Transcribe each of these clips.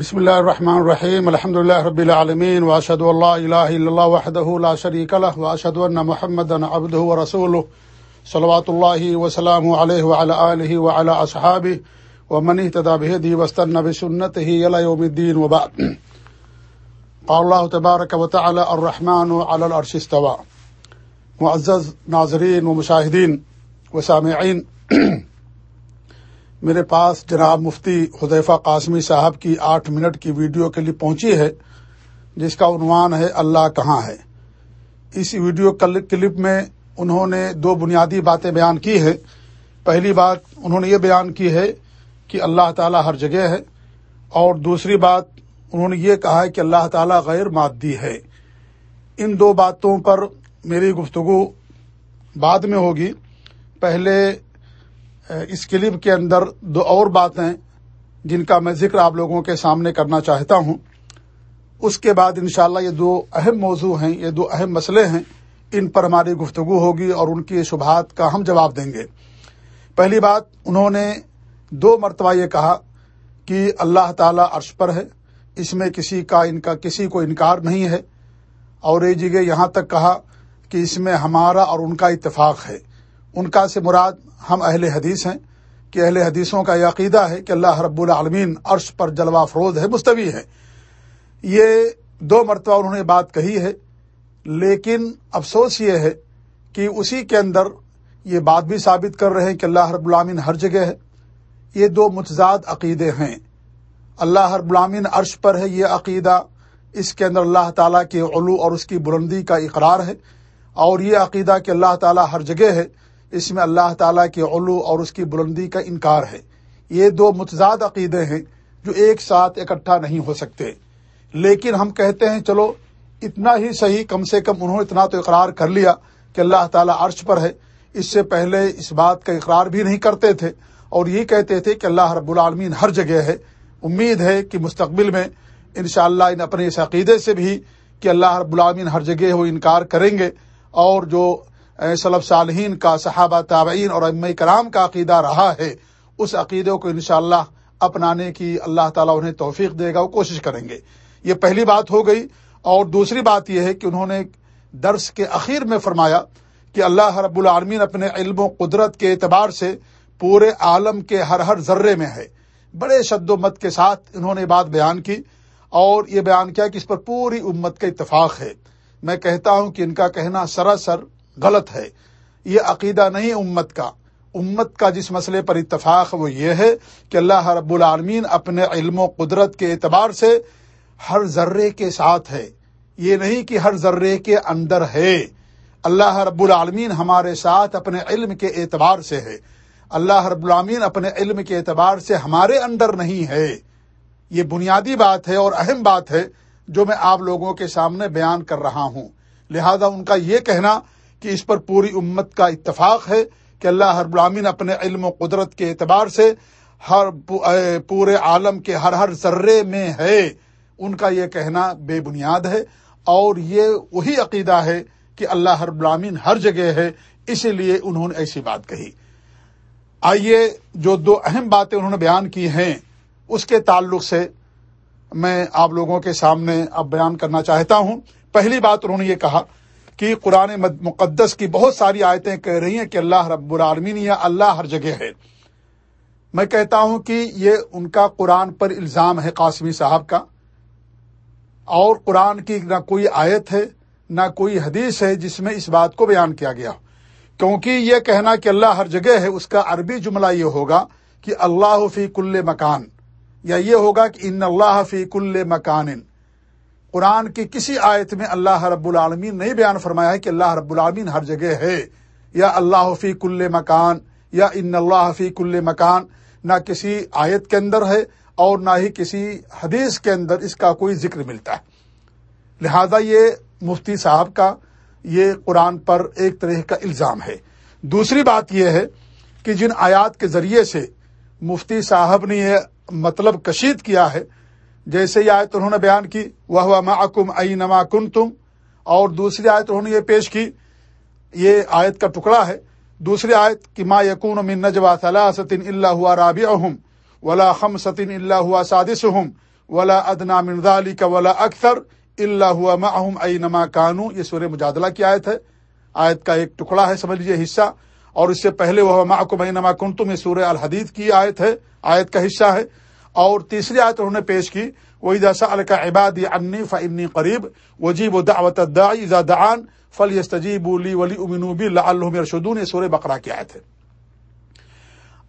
بسم اللہ الرحمن الرحیم، الحمد لله رب العالمین واشهد ان لا اله الا الله وحده لا شريك له واشهد ان محمدا عبده ورسوله صلوات الله وسلامه عليه وعلى اله وعلى اصحابه ومن اهتدى بهديه واستنى بسنته الى يوم الدين وبعد۔ قال الله تبارك وتعالى الرحمن على العرش استوى۔ معزز ناظرین و مشاہدین و سامعین۔ میرے پاس جناب مفتی حذیفہ قاسمی صاحب کی آٹھ منٹ کی ویڈیو کے لیے پہنچی ہے، جس کا عنوان ہے، اللہ کہاں ہے۔ اس ویڈیو کلپ میں انہوں نے دو بنیادی باتیں بیان کی ہے پہلی بات انہوں نے یہ بیان کی ہے کہ اللہ تعالیٰ ہر جگہ ہے، اور دوسری بات انہوں نے یہ کہا ہے کہ اللہ تعالیٰ غیر مادی ہے۔ ان دو باتوں پر میری گفتگو بعد میں ہوگی۔ پہلے اس کلپ کے اندر دو اور باتیں جن کا میں ذکر آپ لوگوں کے سامنے کرنا چاہتا ہوں۔ اس کے بعد انشاءاللہ یہ دو اہم موضوع ہیں، یہ دو اہم مسئلے ہیں۔ ان پر ہماری گفتگو ہوگی اور ان کی شبہات کا ہم جواب دیں گے۔ پہلی بات، انہوں نے دو مرتبہ یہ کہا کہ اللہ تعالی عرش پر ہے، اس میں کسی کا ان کا کسی کو انکار نہیں ہے۔ اور ایک جگہ یہاں تک کہا کہ اس میں ہمارا اور ان کا اتفاق ہے۔ ان کا سے مراد ہم اہل حدیث ہیں کہ اہل حدیثوں کا یہ عقیدہ ہے کہ اللہ رب العالمین عرش پر جلوہ افروز ہے، مستوی ہے۔ یہ دو مرتبہ انہوں نے بات کہی ہے، لیکن افسوس یہ ہے کہ اسی کے اندر یہ بات بھی ثابت کر رہے ہیں کہ اللہ رب العالمین ہر جگہ ہے۔ یہ دو متضاد عقیدے ہیں۔ اللہ رب العالمین عرش پر ہے، یہ عقیدہ اس کے اندر اللہ تعالیٰ کے علو اور اس کی بلندی کا اقرار ہے۔ اور یہ عقیدہ کہ اللہ تعالیٰ ہر جگہ ہے اس میں اللہ تعالیٰ کے علو اور اس کی بلندی کا انکار ہے۔ یہ دو متضاد عقیدے ہیں جو ایک ساتھ اکٹھا نہیں ہو سکتے۔ لیکن ہم کہتے ہیں، چلو، اتنا ہی صحیح، کم سے کم انہوں نے اتنا تو اقرار کر لیا کہ اللہ تعالیٰ عرش پر ہے۔ اس سے پہلے اس بات کا اقرار بھی نہیں کرتے تھے اور یہ کہتے تھے کہ اللہ رب العالمین ہر جگہ ہے۔ امید ہے کہ مستقبل میں انشاءاللہ ان اپنے اس عقیدے سے بھی کہ اللہ رب العالمین ہر جگہ وہ انکار کریں گے اور جو صلب صالحین کا، صحابہ تابعین اور ام کرام کا عقیدہ رہا ہے، اس عقیدے کو انشاءاللہ اپنانے کی اللہ تعالیٰ انہیں توفیق دے گا وہ کوشش کریں گے۔ یہ پہلی بات ہو گئی اور دوسری بات یہ ہے کہ انہوں نے درس کے اخیر میں فرمایا کہ اللہ رب العالمین اپنے علم و قدرت کے اعتبار سے پورے عالم کے ہر ہر ذرے میں ہے۔ بڑے شد و مت کے ساتھ انہوں نے بات بیان کی اور یہ بیان کیا کہ اس پر پوری امت کا اتفاق ہے۔ میں کہتا ہوں کہ ان کا کہنا سراسر غلط ہے۔ یہ عقیدہ نہیں امت کا۔ امت کا جس مسئلے پر اتفاق وہ یہ ہے کہ اللہ رب العالمین اپنے علم و قدرت کے اعتبار سے ہر ذرے کے ساتھ ہے۔ یہ نہیں کہ ہر ذرے کے اندر ہے۔ اللہ رب العالمین ہمارے ساتھ اپنے علم کے اعتبار سے ہے۔ اللہ رب العالمین اپنے علم کے اعتبار سے ہمارے اندر نہیں ہے۔ یہ بنیادی بات ہے اور اہم بات ہے جو میں آپ لوگوں کے سامنے بیان کر رہا ہوں۔ لہذا ان کا یہ کہنا کہ اس پر پوری امت کا اتفاق ہے کہ اللہ ہر غلامین اپنے علم و قدرت کے اعتبار سے ہر پورے عالم کے ہر ہر ذرے میں ہے۔ ان کا یہ کہنا بے بنیاد ہے اور یہ وہی عقیدہ ہے کہ اللہ ہر غلامین ہر جگہ ہے، اسی لیے انہوں نے ایسی بات کہی۔ آئیے جو دو اہم باتیں انہوں نے بیان کی ہیں، اس کے تعلق سے میں آپ لوگوں کے سامنے اب بیان کرنا چاہتا ہوں۔ پہلی بات انہوں نے یہ کہا کہ قرآن مقدس کی بہت ساری آیتیں کہہ رہی ہیں کہ اللہ رب العالمین یا اللہ ہر جگہ ہے۔ میں کہتا ہوں کہ یہ ان کا قرآن پر الزام ہے قاسمی صاحب کا۔ اور قرآن کی نہ کوئی آیت ہے، نہ کوئی حدیث ہے جس میں اس بات کو بیان کیا گیا۔ کیونکہ یہ کہنا کہ اللہ ہر جگہ ہے، اس کا عربی جملہ یہ ہوگا کہ اللہ فی کل مکان۔ یا یہ ہوگا کہ ان اللہ فی کل مکان۔ قرآن کی کسی آیت میں اللہ رب العالمین نہیں بیان فرمایا ہے کہ اللہ رب العالمین ہر جگہ ہے۔ یا اللہ فی کل مکان، یا ان اللہ فی کل مکان۔ نہ کسی آیت کے اندر ہے اور نہ ہی کسی حدیث کے اندر اس کا کوئی ذکر ملتا ہے۔ لہذا یہ مفتی صاحب کا یہ قرآن پر ایک طرح کا الزام ہے۔ دوسری بات یہ ہے کہ جن آیات کے ذریعے سے مفتی صاحب نے یہ مطلب کشید کیا ہے جیسے یہ آیت انہوں نے بیان کی وہ محکم ائی نما کن تم اور دوسری آیت انہوں نے یہ پیش کی، یہ آیت کا ٹکڑا ہے۔ دوسری آیت کی ما یقون من نجوا ثلاثت اللہ رابع ولا خم ستن اللہ ہوا سادس ولا ادنا مرزا علی کا ولا اکثر اللہ معہم ائی نما کانو یہ سورہ مجادلہ کی آیت ہے۔ آیت کا ایک ٹکڑا ہے، سمجھ لیجیے حصہ۔ اور اس سے پہلے وہ معکم ائی نما کن تم یہ سورہ الحدید کی آیت ہے۔ آیت کا حصہ ہے۔ اور تیسری آیت انہوں نے پیش کی وہی جیسا الکا عبادی انی فنی قریب وجیب و دعوت دعان فل یستجیب لی ولی امنوبی اللہ یہ سورہ بقرہ کی آیت ہے۔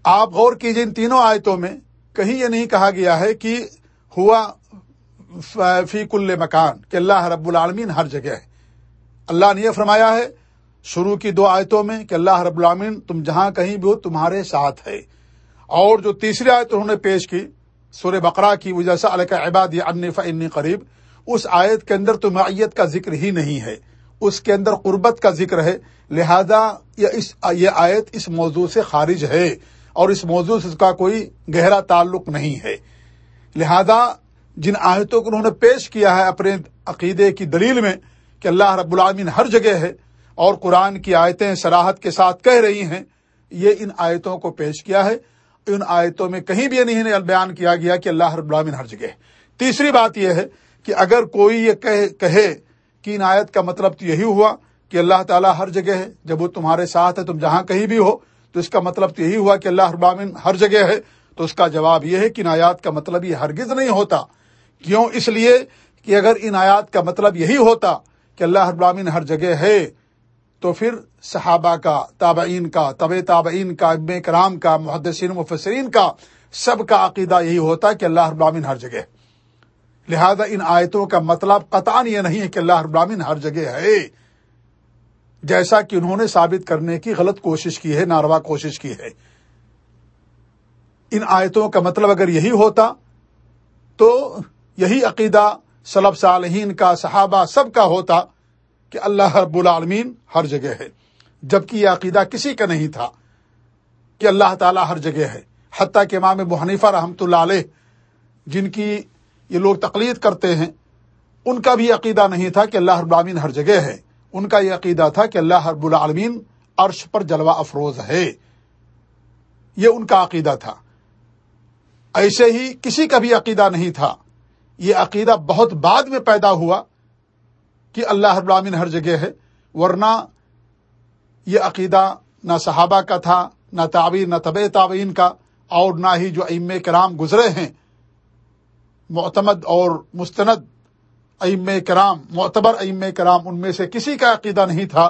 آپ غور کیجیے ان تینوں آیتوں میں، کہیں یہ نہیں کہا گیا ہے کہ ہوا فی کل مکان، کہ اللہ رب العالمین ہر جگہ ہے۔ اللہ نے یہ فرمایا ہے شروع کی دو آیتوں میں کہ اللہ رب العالمین تم جہاں کہیں بھی ہو تمہارے ساتھ ہے۔ اور جو تیسری آیت انہوں نے پیش کی سور بقرہ کی وجہ سے علیہ عباد ان فنی قریب، اس آیت کے اندر تو معیت کا ذکر ہی نہیں ہے، اس کے اندر قربت کا ذکر ہے، لہذا یہ آیت اس موضوع سے خارج ہے اور اس موضوع سے اس کا کوئی گہرا تعلق نہیں ہے۔ لہذا جن آیتوں کو انہوں نے پیش کیا ہے اپنے عقیدے کی دلیل میں کہ اللہ رب العالمین ہر جگہ ہے اور قرآن کی آیتیں سراحت کے ساتھ کہہ رہی ہیں، یہ ان آیتوں کو پیش کیا ہے۔ ان آیتوں میں کہیں بھی نہیں بیان کیا گیا کہ اللہ رب العالمین ہر جگہ ہے۔ تیسری بات یہ ہے کہ اگر کوئی یہ کہے کہ ان آیت کا مطلب تو یہی ہوا کہ اللہ تعالیٰ ہر جگہ ہے، جب وہ تمہارے ساتھ ہے، تم جہاں کہیں بھی ہو، تو اس کا مطلب تو یہی ہوا کہ اللہ رب العالمین ہر جگہ ہے۔ تو اس کا جواب یہ ہے کہ ان آیات کا مطلب یہ ہرگز نہیں ہوتا۔ کیوں؟ اس لیے کہ اگر ان آیات کا مطلب یہی ہوتا کہ اللہ ابرامین ہر جگہ ہے تو پھر صحابہ کا، تابعین کا طب تابعین کا، ابن کرام کا، محدثین، مفسرین کا سب کا عقیدہ یہی ہوتا ہے کہ اللہ ابرامین ہر جگہ لہذا ان آیتوں کا مطلب قطان یہ نہیں ہے کہ اللہ ابرامین ہر جگہ ہے۔ جیسا کہ انہوں نے ثابت کرنے کی غلط کوشش کی ہے، ناروا کوشش کی ہے۔ ان آیتوں کا مطلب اگر یہی ہوتا تو یہی عقیدہ سلب صالحین کا، صحابہ سب کا ہوتا۔ کہ اللہ رب العالمین ہر جگہ ہے۔ جبکہ یہ عقیدہ کسی کا نہیں تھا کہ اللہ تعالیٰ ہر جگہ ہے۔ حتیٰ کہ امام محنیفہ رحمۃ اللہ علیہ، جن کی یہ لوگ تقلید کرتے ہیں، ان کا بھی عقیدہ نہیں تھا کہ اللہ رب العالمین ہر جگہ ہے۔ ان کا یہ عقیدہ تھا کہ اللہ رب العالمین عرش پر جلوہ افروز ہے۔ یہ ان کا عقیدہ تھا۔ ایسے ہی کسی کا بھی عقیدہ نہیں تھا۔ یہ عقیدہ بہت بعد میں پیدا ہوا۔ کہ اللہ ابراہین ہر جگہ ہے، ورنہ یہ عقیدہ نہ صحابہ کا تھا، نہ تعبیر، نہ طب تعبین کا، اور نہ ہی جو ام کرام گزرے ہیں۔ معتمد اور مستند ام کرام، معتبر ام کرام، ان میں سے کسی کا عقیدہ نہیں تھا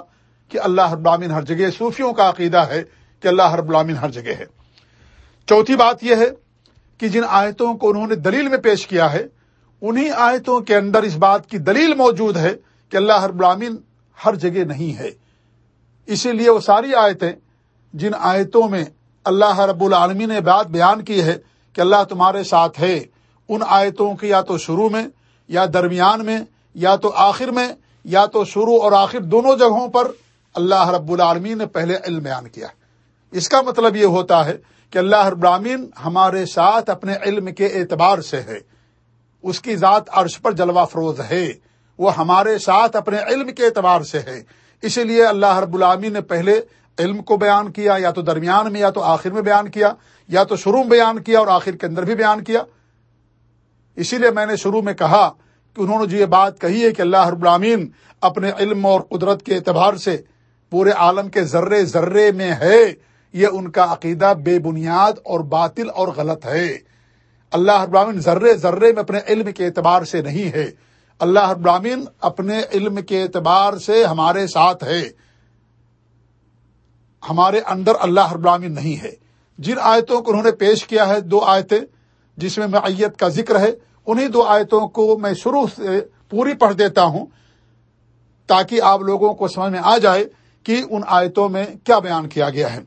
کہ اللہ ابراہین ہر جگہ صوفیوں کا عقیدہ ہے کہ اللہ رب العالمین ہر جگہ ہے۔ چوتھی بات یہ ہے کہ جن آیتوں کو انہوں نے دلیل میں پیش کیا ہے، انہی آیتوں کے اندر اس بات کی دلیل موجود ہے کہ اللہ رب العالمین ہر جگہ نہیں ہے۔ اسی لیے وہ ساری آیتیں جن آیتوں میں اللہ رب العالمین نے بات بیان کی ہے کہ اللہ تمہارے ساتھ ہے، ان آیتوں کی یا تو شروع میں، یا درمیان میں، یا تو آخر میں، یا تو شروع اور آخر دونوں جگہوں پر اللہ رب العالمین نے پہلے علم بیان کیا۔ اس کا مطلب یہ ہوتا ہے کہ اللہ رب العالمین ہمارے ساتھ اپنے علم کے اعتبار سے ہے۔ اس کی ذات عرش پر جلوہ فروز ہے۔ وہ ہمارے ساتھ اپنے علم کے اعتبار سے ہے اسی لیے اللہ رب العامی نے پہلے علم کو بیان کیا، یا تو درمیان میں، یا تو آخر میں بیان کیا، یا تو شروع میں بیان کیا اور آخر کے اندر بھی بیان کیا۔ اسی لیے میں نے شروع میں کہا کہ انہوں نے جو یہ بات کہی ہے کہ اللہ رب العامین اپنے علم اور قدرت کے اعتبار سے پورے عالم کے ذرے ذرے میں ہے، یہ ان کا عقیدہ بے بنیاد اور باطل اور غلط ہے۔ اللہ ابراہین ذرے ذرے میں اپنے علم کے اعتبار سے نہیں ہے۔ اللہ ابراہین اپنے علم کے اعتبار سے ہمارے ساتھ ہے۔ ہمارے اندر اللہ ابراہین نہیں ہے۔ جن آیتوں کو انہوں نے پیش کیا ہے، دو آیتیں جس میں معیت کا ذکر ہے انہیں دو آیتوں کو میں شروع سے پوری پڑھ دیتا ہوں تاکہ آپ لوگوں کو سمجھ میں آ جائے کہ ان آیتوں میں کیا بیان کیا گیا ہے۔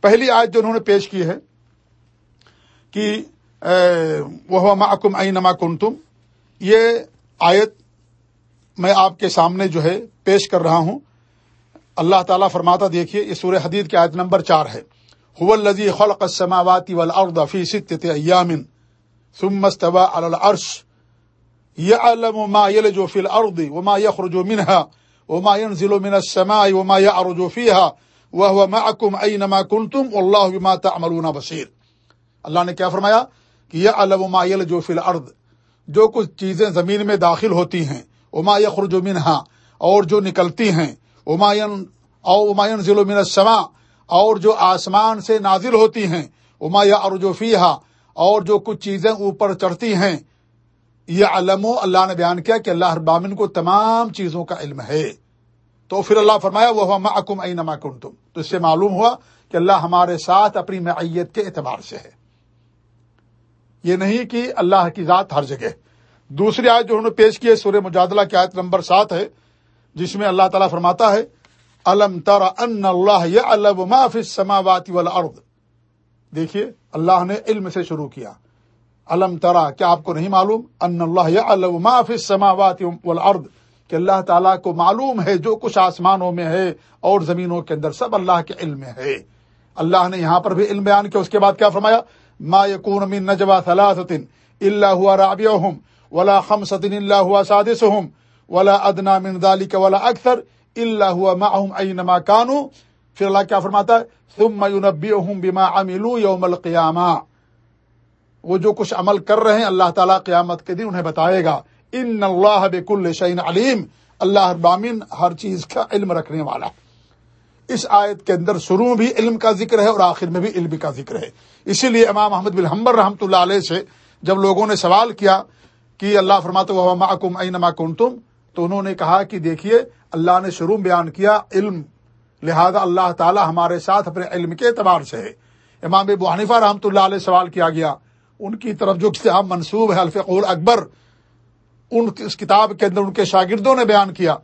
پہلی آیت جو انہوں نے پیش کی ہے کہ وہ محکم عین کن تم یہ آیت میں آپ کے سامنے جو ہے پیش کر رہا ہوں۔ اللہ تعالیٰ فرماتا، دیکھیے، یہ سورہ حدید کی آیت نمبر چار ہے۔ هو خلق السماوات والارض في سته ايام ثم استوى على العرش۔ يعلم ما يلج في الارض وما يخرج منها وما ينزل من السماء وما يعرج فيها وهو معكم اينما كنتم والله بما تعملون بصير اللہ نے کیا فرمایا؟ کہ یہ علم مایل جو فی الارض۔ جو کچھ چیزیں زمین میں داخل ہوتی ہیں اما یخرج منہا، اور جو نکلتی ہیں اماین او اماین ضلع من السما اور جو آسمان سے نازل ہوتی ہیں اما یا ارجوفیہ اور جو کچھ چیزیں اوپر چڑھتی ہیں۔ یہ علم و اللہ نے بیان کیا کہ اللہ ابامن کو تمام چیزوں کا علم ہے۔ تو پھر اللہ فرمایا وہ محکم عین کن تم تو اس سے معلوم ہوا کہ اللہ ہمارے ساتھ اپنی معیت کے اعتبار سے ہے۔ یہ نہیں کہ اللہ کی ذات ہر جگہ دوسری آیت جو انہوں نے پیش کی ہے، سورہ مجادلہ کی آیت نمبر سات ہے، جس میں اللہ تعالیٰ فرماتا ہے، الم تر ان اللہ یہ الب سماواتی والارض۔ دیکھیے، اللہ نے علم سے شروع کیا۔ الم ترا کیا آپ کو نہیں معلوم؟ ان اللہ یا الب سماوات والارض۔ کہ اللہ تعالیٰ کو معلوم ہے جو کچھ آسمانوں میں ہے اور زمینوں کے اندر سب اللہ کے علم میں ہے۔ اللہ نے یہاں پر بھی علم بیان کیا، اس کے بعد کیا فرمایا؟ ما یکون من نجوا ثلاثه الا هو رابعهم، ولا خمسه الا هو سادسهم، ولا ادنى من ذلك ولا اكثر الا هو معهم اينما كانوا. پھر اللہ کیا فرماتا ہے؟ ثم ينبئهم بما عملوا يوم القيامه وہ جو کچھ عمل کر رہے ہیں، اللہ تعالیٰ قیامت کے دن انہیں بتائے گا. ان اللہ بک الشعین علیم اللہ ابامن ہر چیز کا علم رکھنے والا ہے۔ اس آیت کے اندر شروع بھی علم کا ذکر ہے اور آخر میں بھی علم کا ذکر ہے۔ اسی لیے امام محمد بن حمبر رحمۃ اللہ علیہ سے جب لوگوں نے سوال کیا کہ اللہ فرماتے معکم اینما کنتم تو انہوں نے کہا کہ دیکھیے، اللہ نے شروع بیان کیا علم۔ لہذا اللہ تعالی ہمارے ساتھ اپنے علم کے اعتبار سے ہے۔ امام ابو حنیفہ رحمۃ اللہ علیہ سوال کیا گیا۔ ان کی طرف جو کتاب منصوب ہے الفقول اکبر ان اس کتاب کے اندر ان کے شاگردوں نے بیان کیا۔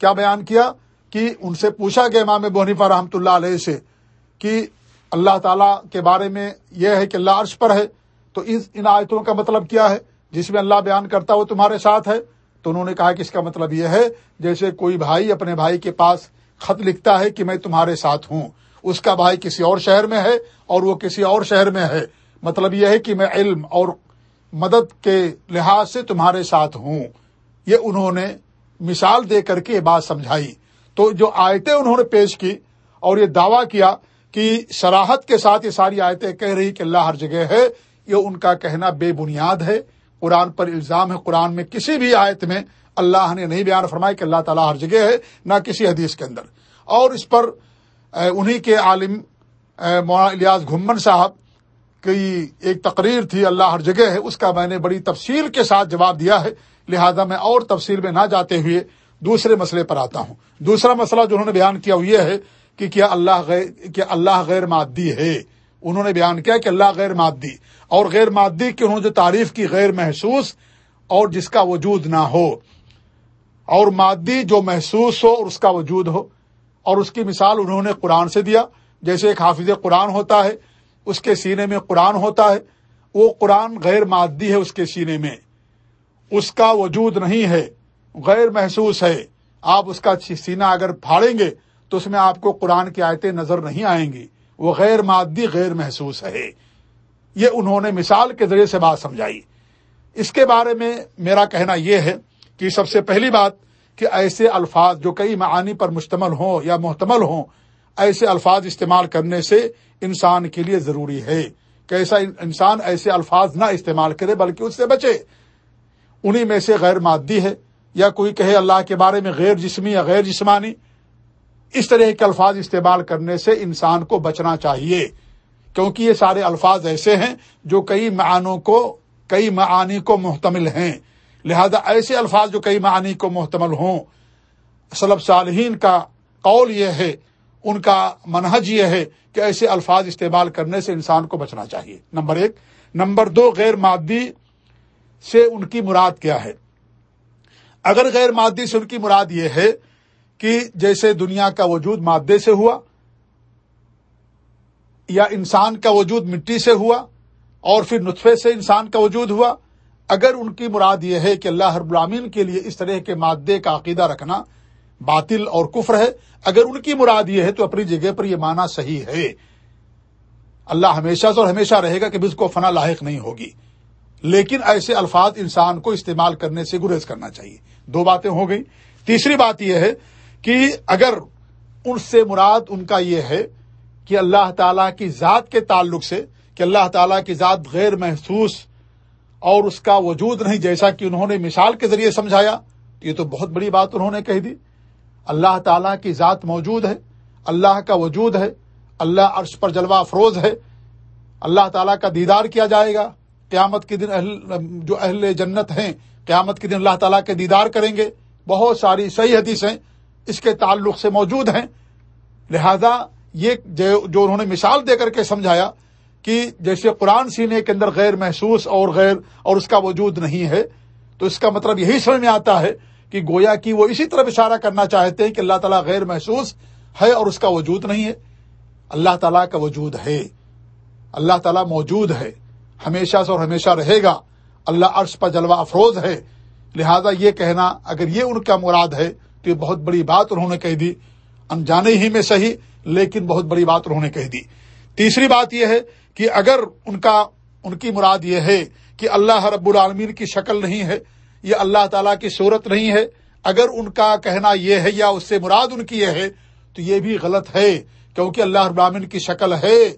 کیا بیان کیا؟ کہ ان سے پوچھا گیا امام بحنیفہ رحمۃ اللہ علیہ سے کہ اللہ تعالیٰ کے بارے میں یہ ہے کہ اللہ عرش پر ہے، تو ان آیتوں کا مطلب کیا ہے؟ جس میں اللہ بیان کرتا وہ تمہارے ساتھ ہے، تو انہوں نے کہا کہ اس کا مطلب یہ ہے، جیسے کوئی بھائی اپنے بھائی کے پاس خط لکھتا ہے کہ میں تمہارے ساتھ ہوں، اس کا بھائی کسی اور شہر میں ہے اور وہ کسی اور شہر میں ہے۔ مطلب یہ ہے کہ میں علم اور مدد کے لحاظ سے تمہارے ساتھ ہوں۔ یہ انہوں نے مثال دے کر کے بات سمجھائی۔ تو جو آیتیں انہوں نے پیش کی اور یہ دعویٰ کیا کہ شراحت کے ساتھ یہ ساری آیتیں کہہ رہی کہ اللہ ہر جگہ ہے، یہ ان کا کہنا بے بنیاد ہے۔ قرآن پر الزام ہے، قرآن میں کسی بھی آیت میں اللہ نے نہیں بیان فرمایا کہ اللہ تعالیٰ ہر جگہ ہے، نہ کسی حدیث کے اندر۔ اور اس پر انہی کے عالم مولانا الیاس گھمن صاحب کی ایک تقریر تھی، اللہ ہر جگہ ہے، اس کا میں نے بڑی تفصیل کے ساتھ جواب دیا ہے، لہذا میں اور تفصیل میں نہ جاتے ہوئے دوسرے مسئلے پر آتا ہوں۔ دوسرا مسئلہ جو انہوں نے بیان کیا وہ یہ ہے کہ کیا اللہ غیر کیا اللہ غیر مادی ہے۔ انہوں نے بیان کیا کہ اللہ غیر مادی۔ اور غیر مادی کی انہوں نے جو تعریف کی غیر محسوس اور جس کا وجود نہ ہو۔ اور مادی جو محسوس ہو اور اس کا وجود ہو۔ اور اس کی مثال انہوں نے قرآن سے دیا۔ جیسے ایک حافظ قرآن ہوتا ہے، اس کے سینے میں قرآن ہوتا ہے۔ وہ قرآن غیر مادی ہے اس کے سینے میں۔ اس کا وجود نہیں ہے۔ غیر محسوس ہے۔ آپ اس کا سینہ اگر پھاڑیں گے تو اس میں آپ کو قرآن کی آیتیں نظر نہیں آئیں گی۔ وہ غیر مادی، غیر محسوس ہے۔ یہ انہوں نے مثال کے ذریعے سے بات سمجھائی۔ اس کے بارے میں میرا کہنا یہ ہے کہ سب سے پہلی بات کہ ایسے الفاظ جو کئی معانی پر مشتمل ہوں یا محتمل ہوں، ایسے الفاظ استعمال کرنے سے انسان کے لیے ضروری ہے۔ کہ ایسا انسان ایسے الفاظ نہ استعمال کرے بلکہ اس سے بچے۔ انہی میں سے غیر مادی ہے۔ یا کوئی کہے اللہ کے بارے میں غیر جسمی یا غیر جسمانی، اس طرح کے الفاظ استعمال کرنے سے انسان کو بچنا چاہیے۔ کیونکہ یہ سارے الفاظ ایسے ہیں جو کئی معنوں کو، کئی معانی کو محتمل ہیں۔ لہذا ایسے الفاظ جو کئی معانی کو محتمل ہوں۔ صلب صالحین کا قول یہ ہے، ان کا منہج یہ ہے کہ ایسے الفاظ استعمال کرنے سے انسان کو بچنا چاہیے۔ نمبر ایک۔ نمبر دو، غیر مادی سے ان کی مراد کیا ہے؟ اگر غیر مادی سے ان کی مراد یہ ہے کہ جیسے دنیا کا وجود مادے سے ہوا یا انسان کا وجود مٹی سے ہوا اور پھر نطفے سے انسان کا وجود ہوا، اگر ان کی مراد یہ ہے کہ اللہ رب العامین کے لیے اس طرح کے مادے کا عقیدہ رکھنا باطل اور کفر ہے، اگر ان کی مراد یہ ہے تو اپنی جگہ پر یہ مانا صحیح ہے۔ اللہ ہمیشہ سے اور ہمیشہ رہے گا کہ اس کو فنا لاحق نہیں ہوگی۔ لیکن ایسے الفاظ انسان کو استعمال کرنے سے گریز کرنا چاہیے۔ دو باتیں ہو گئی تیسری بات یہ ہے کہ اگر ان سے مراد ان کا یہ ہے کہ اللہ تعالی کی ذات کے تعلق سے، کہ اللہ تعالیٰ کی ذات غیر محسوس اور اس کا وجود نہیں جیسا کہ انہوں نے مثال کے ذریعے سمجھایا تو یہ تو بہت بڑی بات انہوں نے کہہ دی۔ اللہ تعالیٰ کی ذات موجود ہے، اللہ کا وجود ہے، اللہ عرش پر جلوہ افروز ہے، اللہ تعالیٰ کا دیدار کیا جائے گا۔ قیامت کے دن اہل جو اہل جنت ہیں، قیامت کے دن اللہ تعالیٰ کے دیدار کریں گے۔ بہت ساری صحیح حدیثیں اس کے تعلق سے موجود ہیں۔ لہذا یہ جو انہوں نے مثال دے کر کے سمجھایا کہ جیسے قرآن سینے کے اندر غیر محسوس اور غیر اور اس کا وجود نہیں ہے، تو اس کا مطلب یہی سمجھ میں آتا ہے کہ گویا کی وہ اسی طرح اشارہ کرنا چاہتے ہیں کہ اللہ تعالیٰ غیر محسوس ہے اور اس کا وجود نہیں ہے۔ اللہ تعالیٰ کا وجود ہے۔ اللہ تعالیٰ موجود ہے۔ ہمیشہ سے اور ہمیشہ رہے گا۔ اللہ عرش پر جلوہ افروز ہے۔ لہذا یہ کہنا، اگر یہ ان کا مراد ہے، تو یہ بہت بڑی بات انہوں نے کہہ دی۔ انجانے ہی میں صحیح، لیکن بہت بڑی بات انہوں نے کہہ دی۔ تیسری بات یہ ہے کہ اگر ان کا، ان کی مراد یہ ہے کہ اللہ رب العالمین کی شکل نہیں ہے یہ اللہ تعالیٰ کی صورت نہیں ہے، اگر ان کا کہنا یہ ہے یا اس سے مراد ان کی یہ ہے، تو یہ بھی غلط ہے۔ کیونکہ اللہ رب العالمین کی شکل ہے،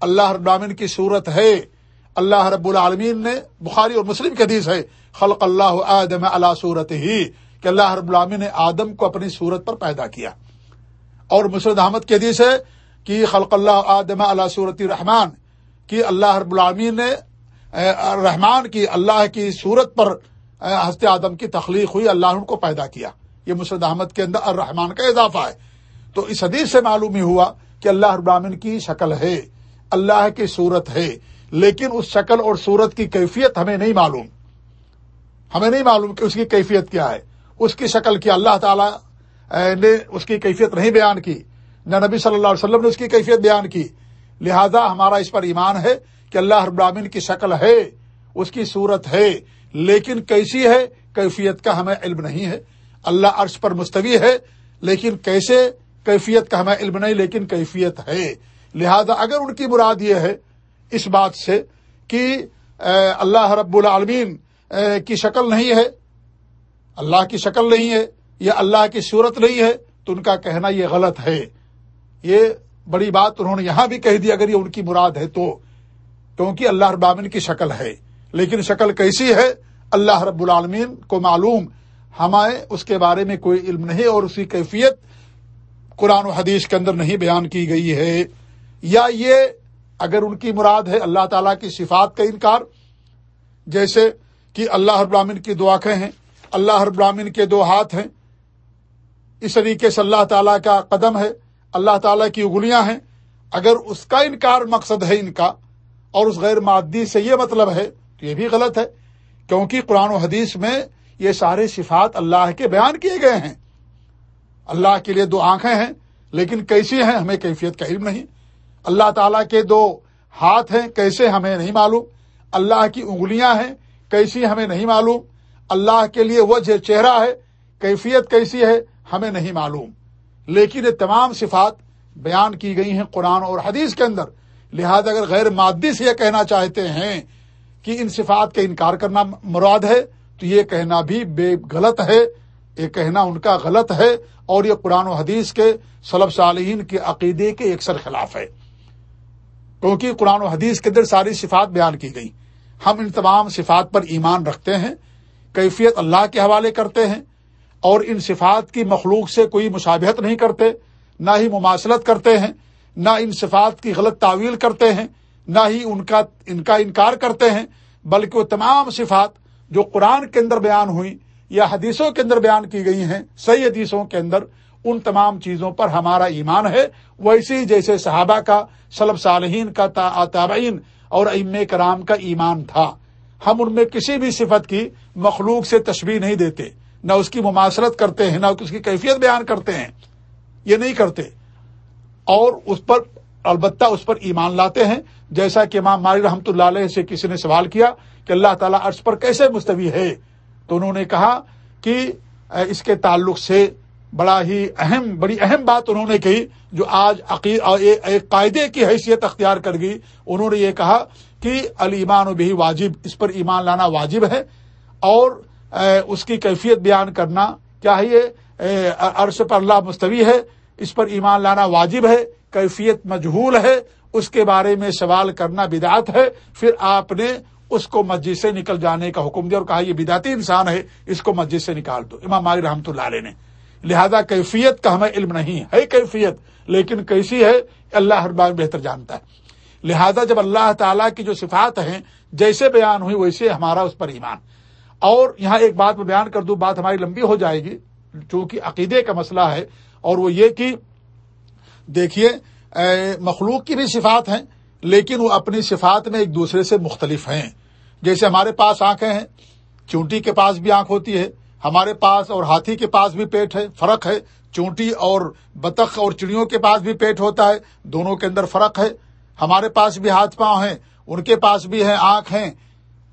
اللہ رب العالمین کی صورت ہے۔ اللہ رب العالمین نے بخاری اور مسلم کی حدیث ہے، خلق اللہ آدم اللہ صورت ہی کہ اللہ رب العالمین نے آدم کو اپنی صورت پر پیدا کیا۔ اور مسرد احمد کی حدیث ہے کہ خلق اللہ آدم اللہ صورت رحمان، کہ اللہ رب العالمین نے رحمان کی، اللہ کی صورت پر ہست آدم کی تخلیق ہوئی، اللہ ان کو پیدا کیا۔ یہ مسرد احمد کے اندر الرحمان کا اضافہ ہے۔ تو اس حدیث سے معلوم ہی ہوا کہ اللہ ابراہین کی شکل ہے، اللہ کی صورت ہے۔ لیکن اس شکل اور صورت کی کیفیت ہمیں نہیں معلوم۔ ہمیں نہیں معلوم کہ اس کی کیفیت کیا ہے۔ اس کی شکل کی اللہ تعالی نے اس کی کیفیت نہیں بیان کی۔ نہ نبی صلی اللہ علیہ وسلم نے اس کی کیفیت بیان کی۔ لہذا ہمارا اس پر ایمان ہے کہ اللہ ابراہین کی شکل ہے، اس کی صورت ہے۔ لیکن کیسی ہے؟ کیفیت کا ہمیں علم نہیں ہے۔ اللہ عرش پر مستوی ہے، لیکن کیسے؟ کیفیت کا ہمیں علم نہیں، لیکن کیفیت ہے۔ لہذا اگر ان کی مراد یہ ہے اس بات سے کہ اللہ رب العالمین کی شکل نہیں ہے، اللہ کی شکل نہیں ہے، یا اللہ کی صورت نہیں ہے، تو ان کا کہنا یہ غلط ہے۔ یہ بڑی بات انہوں نے یہاں بھی کہہ دی، اگر یہ ان کی مراد ہے تو، کیونکہ اللہ رب العالمین کی شکل ہے۔ لیکن شکل کیسی ہے، اللہ رب العالمین کو معلوم ہمیں اس کے بارے میں کوئی علم نہیں اور اس کی کیفیت قرآن و حدیث کے اندر نہیں بیان کی گئی ہے۔ یا یہ اگر ان کی مراد ہے اللہ تعالیٰ کی صفات کا انکار، جیسے کہ اللہ ابراہین کی دو آنکھیں ہیں، اللہ ابراہین کے دو ہاتھ ہیں، اس طریقے سے اللہ تعالیٰ کا قدم ہے، اللہ تعالیٰ کی اگلیاں ہیں۔ اگر اس کا انکار مقصد ہے ان کا، اور اس غیر مادی سے یہ مطلب ہے، تو یہ بھی غلط ہے، کیونکہ قرآن و حدیث میں یہ سارے صفات اللہ کے بیان کیے گئے ہیں۔ اللہ کے لیے دو آنکھیں ہیں، لیکن کیسی ہیں، ہمیں کیفیت کا علم نہیں۔ اللہ تعالیٰ کے دو ہاتھ ہیں، کیسے ہمیں نہیں معلوم۔ اللہ کی انگلیاں ہیں، کیسی ہمیں نہیں معلوم۔ اللہ کے لیے وہ چہرہ ہے، کیفیت کیسی ہے، ہمیں نہیں معلوم۔ لیکن یہ تمام صفات بیان کی گئی ہیں قرآن اور حدیث کے اندر۔ لہذا اگر غیر مادی سے یہ کہنا چاہتے ہیں کہ ان صفات کا انکار کرنا مراد ہے، تو یہ کہنا بھی بے غلط ہے۔ یہ کہنا ان کا غلط ہے اور یہ قرآن و حدیث کے صلب صالحین کے عقیدے کے اکثر خلاف ہے۔ کیونکہ قرآن و حدیث کے اندر ساری صفات بیان کی گئی۔ ہم ان تمام صفات پر ایمان رکھتے ہیں، کیفیت اللہ کے حوالے کرتے ہیں، اور ان صفات کی مخلوق سے کوئی مشابہت نہیں کرتے، نہ ہی مماثلت کرتے ہیں، نہ ان صفات کی غلط تعویل کرتے ہیں، نہ ہی ان کا ان کا انکار کرتے ہیں، بلکہ وہ تمام صفات جو قرآن کے اندر بیان ہوئی یا حدیثوں کے اندر بیان کی گئی ہیں، صحیح حدیثوں کے اندر ان تمام چیزوں پر ہمارا ایمان ہے۔ ویسے جیسے صحابہ کا سلب صالحین کا تابعین اور ام کرام کا ایمان تھا۔ ہم ان میں کسی بھی صفت کی مخلوق سے تشبیح نہیں دیتے۔ نہ اس کی مماثرت کرتے ہیں، نہ اس کی کیفیت بیان کرتے ہیں۔ یہ نہیں کرتے۔ اور اس پر، البتہ اس پر ایمان لاتے ہیں۔ جیسا کہ امام ماری رحمۃ اللہ علیہ سے کسی نے سوال کیا کہ اللہ تعالیٰ عرض پر کیسے مستوی ہے؟ تو انہوں نے کہا کہ اس کے تعلق سے بڑا ہی اہم بڑی اہم بات انہوں نے کہی، جو آج ایک قاعدے کی حیثیت اختیار کر گئی۔ انہوں نے یہ کہا کہ المان و بھی واجب، اس پر ایمان لانا واجب ہے اور اس کی کیفیت بیان کرنا چاہیے عرص پر اللہ مستوی ہے، اس پر ایمان لانا واجب ہے، کیفیت مجہول ہے، اس کے بارے میں سوال کرنا بدعت ہے۔ پھر آپ نے اس کو مسجد سے نکل جانے کا حکم دیا اور کہا یہ بداتی انسان ہے، اس کو مسجد سے نکال دو۔ امام مالی رحمۃ اللہ علیہ نے لہذا کیفیت کا ہمیں علم نہیں ہے۔ کیفیت، لیکن کیسی ہے؟ اللہ ہر بار بہتر جانتا ہے۔ لہذا جب اللہ تعالیٰ کی جو صفات ہیں، جیسے بیان ہوئی، ویسے ہمارا اس پر ایمان۔ اور یہاں ایک بات میں بیان کر دوں، بات ہماری لمبی ہو جائے گی، چونکہ عقیدے کا مسئلہ ہے۔ اور وہ یہ کہ، دیکھیے مخلوق کی بھی صفات ہیں، لیکن وہ اپنی صفات میں ایک دوسرے سے مختلف ہیں۔ جیسے ہمارے پاس آنکھیں ہیں، چونٹی کے پاس بھی آنکھ ہوتی ہے ہمارے پاس اور ہاتھی کے پاس بھی پیٹ ہے، فرق ہے۔ چونٹی اور بطخ اور چڑیوں کے پاس بھی پیٹ ہوتا ہے، دونوں کے اندر فرق ہے۔ ہمارے پاس بھی ہاتھ پاؤں ہیں، ان کے پاس بھی ہیں، آنکھ ہیں،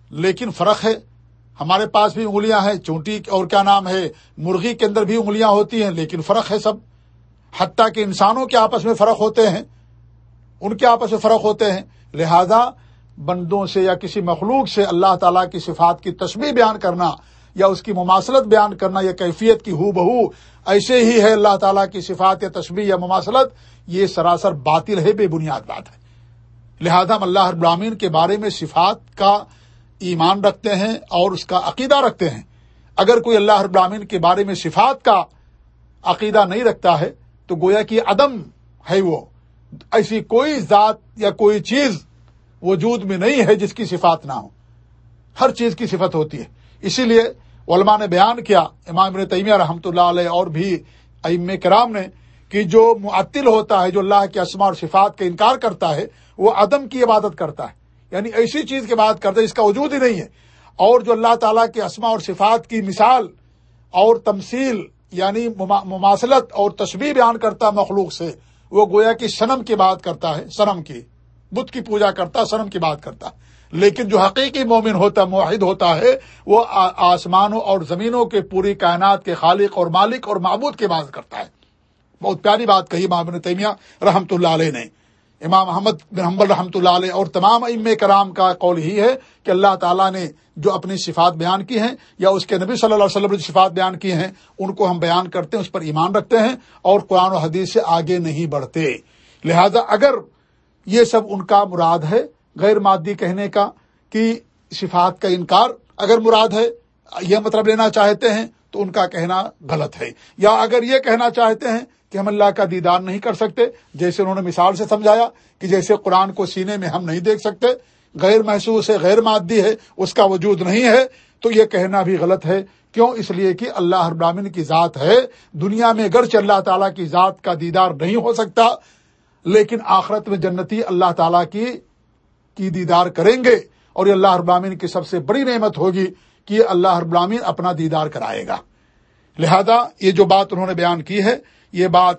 لیکن فرق ہے۔ ہمارے پاس بھی انگلیاں ہیں، چونٹی اور کیا نام ہے، مرغی کے اندر بھی انگلیاں ہوتی ہیں، لیکن فرق ہے سب۔ حتیٰ کہ انسانوں کے آپس میں فرق ہوتے ہیں، ان کے آپس میں فرق ہوتے ہیں۔ لہذا بندوں سے یا کسی مخلوق سے اللہ تعالیٰ کی صفات کی تشبیح بیان کرنا یا اس کی مماثلت بیان کرنا، یا کیفیت کی ہو بہو ایسے ہی ہے اللہ تعالیٰ کی صفات یا تشبیح یا مماثلت، یہ سراسر باطل ہے، بے بنیاد بات ہے۔ لہذا ہم اللہ ابراہین کے بارے میں صفات کا ایمان رکھتے ہیں اور اس کا عقیدہ رکھتے ہیں۔ اگر کوئی اللہ ابراہین کے بارے میں صفات کا عقیدہ نہیں رکھتا ہے، تو گویا کہ عدم ہے وہ۔ ایسی کوئی ذات یا کوئی چیز وجود میں نہیں ہے جس کی صفات نہ ہو۔ ہر چیز کی صفت ہوتی ہے۔ اسی لیے علماء نے بیان کیا، امام ابن تیمیہ رحمۃ اللہ علیہ اور بھی ام کرام نے کہ جو معطل ہوتا ہے، جو اللہ کے اسما اور صفات کا انکار کرتا ہے، وہ عدم کی عبادت کرتا ہے۔ یعنی ایسی چیز کی بات کرتا ہے جس کا وجود ہی نہیں ہے۔ اور جو اللہ تعالیٰ کے اسما اور صفات کی مثال اور تمثیل یعنی مماثلت اور تشبیح بیان کرتا مخلوق سے، وہ گویا کی سنم کی بات کرتا ہے سنم کی بدھ کی پوجا کرتا سنم کی بات کرتا۔ ہے لیکن جو حقیقی مومن ہوتا معاہد ہوتا ہے، وہ آسمانوں اور زمینوں کے پوری کائنات کے خالق اور مالک اور معبود کی بات کرتا ہے۔ بہت پیاری بات کہی محمد تیمیہ رحمۃ اللہ علیہ نے۔ امام محمد بن حمبل رحمۃ اللہ علیہ اور تمام ام کرام کا قول ہی ہے کہ اللہ تعالیٰ نے جو اپنی صفات بیان کی ہیں یا اس کے نبی صلی اللہ علیہ وسلم نے صفات بیان کی ہیں، ان کو ہم بیان کرتے ہیں، اس پر ایمان رکھتے ہیں اور قرآن و حدیث سے آگے نہیں بڑھتے۔ لہذا اگر یہ سب ان کا مراد ہے غیر مادی کہنے کا کہ صفات کا انکار اگر مراد ہے، یہ مطلب لینا چاہتے ہیں تو ان کا کہنا غلط ہے۔ یا اگر یہ کہنا چاہتے ہیں کہ ہم اللہ کا دیدار نہیں کر سکتے، جیسے انہوں نے مثال سے سمجھایا کہ جیسے قرآن کو سینے میں ہم نہیں دیکھ سکتے، غیر محسوس ہے، غیر مادی ہے، اس کا وجود نہیں ہے، تو یہ کہنا بھی غلط ہے۔ کیوں؟ اس لیے کہ اللہ ابراہین کی ذات ہے۔ دنیا میں گرچ اللہ تعالیٰ کی ذات کا دیدار نہیں ہو سکتا، لیکن آخرت میں جنتی اللہ تعالیٰ کی کی دیدار کریں گے اور یہ اللہ ابراہین کی سب سے بڑی نعمت ہوگی کہ اللہ ابراہین اپنا دیدار کرائے گا۔ لہذا یہ جو بات انہوں نے بیان کی ہے، یہ بات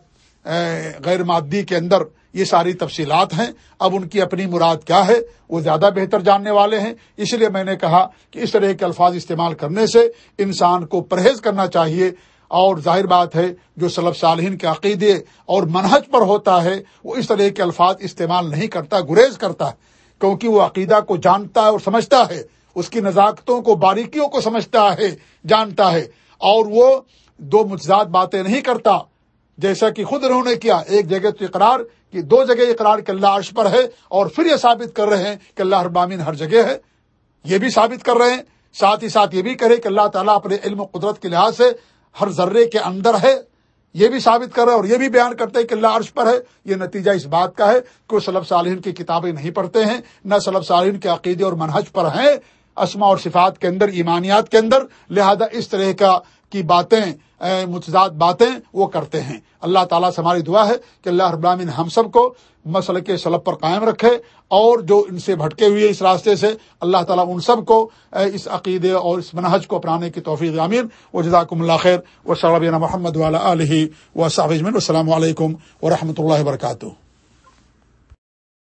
غیر مادی کے اندر یہ ساری تفصیلات ہیں۔ اب ان کی اپنی مراد کیا ہے، وہ زیادہ بہتر جاننے والے ہیں۔ اس لیے میں نے کہا کہ اس طرح کے الفاظ استعمال کرنے سے انسان کو پرہیز کرنا چاہیے۔ اور ظاہر بات ہے، جو سلب صالحین کے عقیدے اور منہج پر ہوتا ہے، وہ اس طرح کے الفاظ استعمال نہیں کرتا، گریز کرتا۔ ہے کیونکہ وہ عقیدہ کو جانتا ہے اور سمجھتا ہے، اس کی نزاکتوں کو، باریکیوں کو سمجھتا ہے، جانتا ہے۔ اور وہ دو مجزاد باتیں نہیں کرتا، جیسا کہ خود انہوں نے کیا۔ ایک جگہ تو اقرار، کہ دو جگہ اقرار کہ اللہ عرش پر ہے، اور پھر یہ ثابت کر رہے ہیں کہ اللہ ابامین ہر جگہ ہے۔ یہ بھی ثابت کر رہے ہیں۔ ساتھ ہی ساتھ یہ بھی کرے کہ اللہ تعالیٰ اپنے علم و قدرت کے لحاظ سے ہر ذرے کے اندر ہے۔ یہ بھی ثابت کر رہے ہیں اور یہ بھی بیان کرتے ہیں کہ اللہ عرش پر ہے۔ یہ نتیجہ اس بات کا ہے کہ وہ سلب صالحین کی کتابیں نہیں پڑھتے ہیں، نہ صلب صالحین کے عقیدے اور منہج پر ہیں۔ اسما اور صفات کے اندر، ایمانیات کے اندر، لہذا اس طرح کا کی باتیں متضاد باتیں وہ کرتے ہیں۔ اللہ تعالیٰ سے ہماری دعا ہے کہ اللہ ابراہین ہم سب کو مسئلہ کے سلب پر قائم رکھے اور جو ان سے بھٹکے ہوئے اس راستے سے اللہ تعالیٰ ان سب کو اس عقیدے اور اس منہج کو اپنانے کی توفیق عامر و جزاکم اللہ خیر۔ و صابین محمد والا علیہ و صاحب السلام علیکم و رحمۃ اللہ وبرکاتہ۔